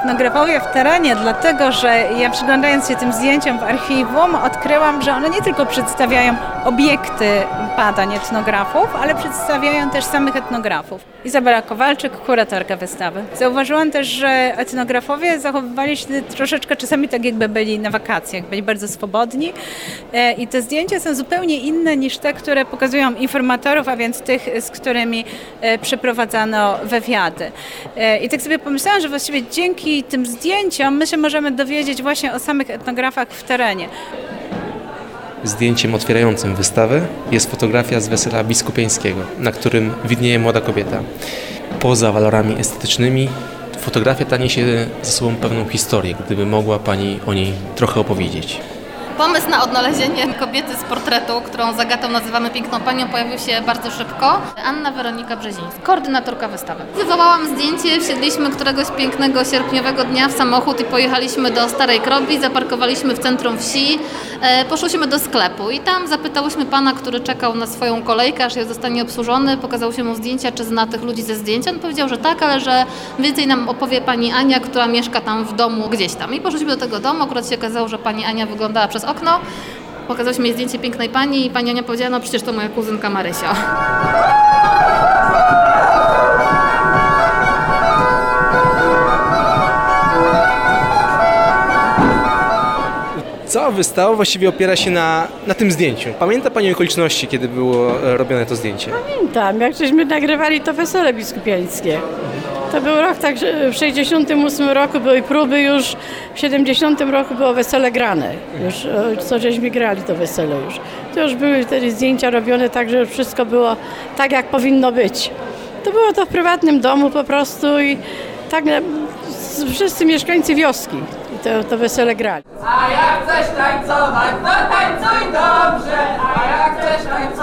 etnografowie w terenie, dlatego że ja przyglądając się tym zdjęciom w archiwum odkryłam, że one nie tylko przedstawiają obiekty badań etnografów, ale przedstawiają też samych etnografów. Izabela Kowalczyk, kuratorka wystawy. Zauważyłam też, że etnografowie zachowywali się troszeczkę czasami tak jakby byli na wakacjach, byli bardzo swobodni e, i te zdjęcia są zupełnie inne niż te, które pokazują informatorów, a więc tych, z którymi e, przeprowadzano wywiady. E, I tak sobie pomyślałam, że właściwie dzięki tym zdjęciom my się możemy dowiedzieć właśnie o samych etnografach w terenie. Zdjęciem otwierającym wystawę jest fotografia z wesela biskupiańskiego, na którym widnieje młoda kobieta. Poza walorami estetycznymi, fotografia ta niesie ze sobą pewną historię, gdyby mogła Pani o niej trochę opowiedzieć. Pomysł na odnalezienie kobiety z portretu, którą zagatą nazywamy piękną panią, pojawił się bardzo szybko. Anna Weronika Brzezińska, koordynatorka wystawy. Wywołałam zdjęcie, wsiedliśmy któregoś pięknego sierpniowego dnia w samochód i pojechaliśmy do Starej Krobi, zaparkowaliśmy w centrum wsi, e, poszłyśmy do sklepu i tam zapytałyśmy pana, który czekał na swoją kolejkę, aż zostanie obsłużony, pokazałyśmy mu zdjęcia, czy zna tych ludzi ze zdjęcia. On powiedział, że tak, ale że więcej nam opowie pani Ania, która mieszka tam w domu gdzieś tam. I poszliśmy do tego domu, akurat się okazało, że pani Ania wyglądała przez okno. Pokazałyśmy jej zdjęcie pięknej pani i pani Ania powiedziała, no przecież to moja kuzynka Marysia. Cała wystawa właściwie opiera się na, na tym zdjęciu. Pamięta Pani okoliczności, kiedy było e, robione to zdjęcie? Pamiętam, jak żeśmy nagrywali to wesele biskupiańskie. To był rok, tak, że w 68 roku były próby już, w 70 roku było wesele grane. Już, e, co żeśmy grali to wesele już. To już były wtedy zdjęcia robione tak, że wszystko było tak, jak powinno być. To było to w prywatnym domu po prostu i tak na- wszyscy mieszkańcy wioski to, to wesele grali. A jak chcesz tańcować, to tańcuj dobrze. A jak chcesz tańcować,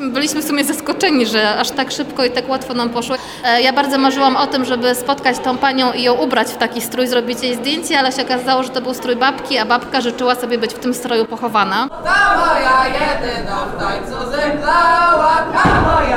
Byliśmy w sumie zaskoczeni, że aż tak szybko i tak łatwo nam poszło. E, Ja bardzo marzyłam o tym, żeby spotkać tą panią i ją ubrać w taki strój, zrobić jej zdjęcie, ale się okazało, że to był strój babki, a babka życzyła sobie być w tym stroju pochowana. Ta moja jedyna w tańcu zemdlała. Ta moja